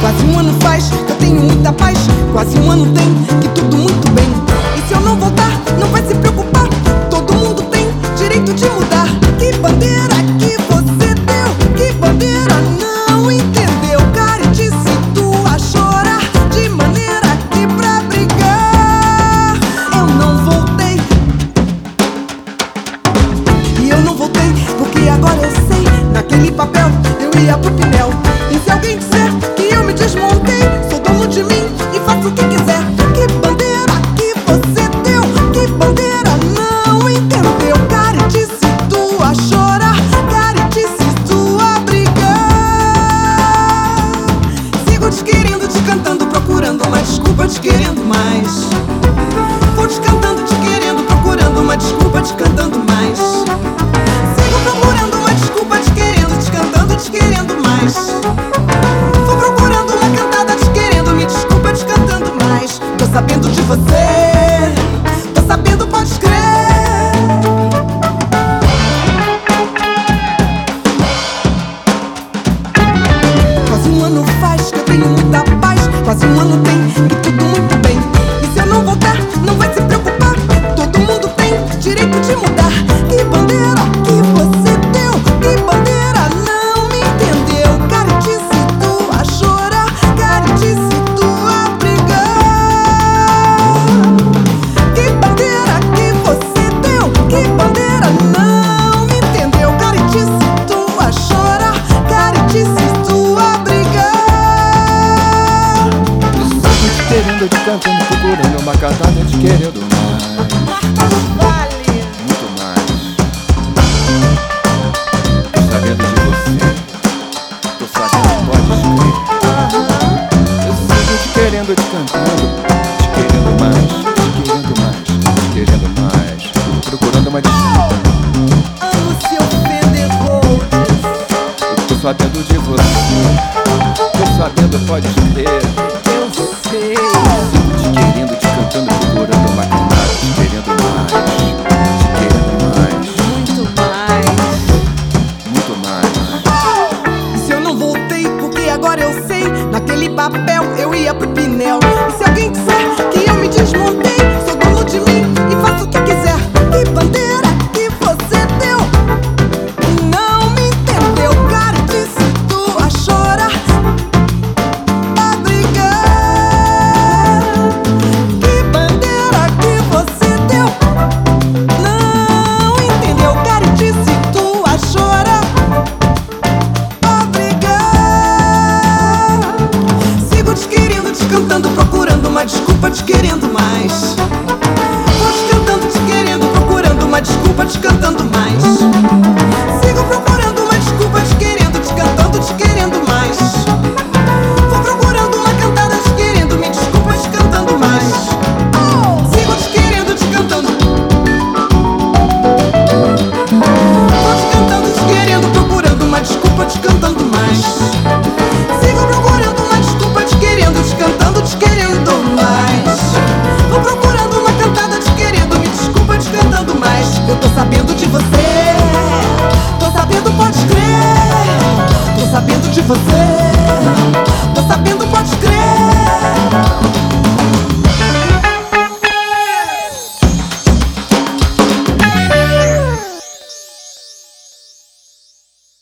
Quase um ano faz que eu tenho muita paz. Quase um ano tem que tudo muito bem. E se eu não voltar, não vai se pro Pinel. E se alguém disser que eu me desmontei, sou dono de mim e faço o que quiser. Que bandeira que você deu? Que bandeira não entendeu? Caritice tu a chorar, caritice a brigar. Sigo te você, tô sabendo, pode crer. Quase um ano faz que eu tenho muita paz. Quase um ano tem Sigo te querendo, te cantando, procurando uma cantada, te querendo mais, muito mais. Tô sabendo de você, tô sabendo, pode crer. Eu sigo te querendo, te cantando, te querendo mais, te querendo mais, te querendo mais. Procurando uma desculpa, Amo seu vendedor. eu tô sabendo de você, tô sabendo, pode crer. Te querendo mais. Vou te cantando, te querendo, procurando uma desculpa, te cantando mais. Sabendo de você, tô sabendo, pode crer. Tô sabendo de você.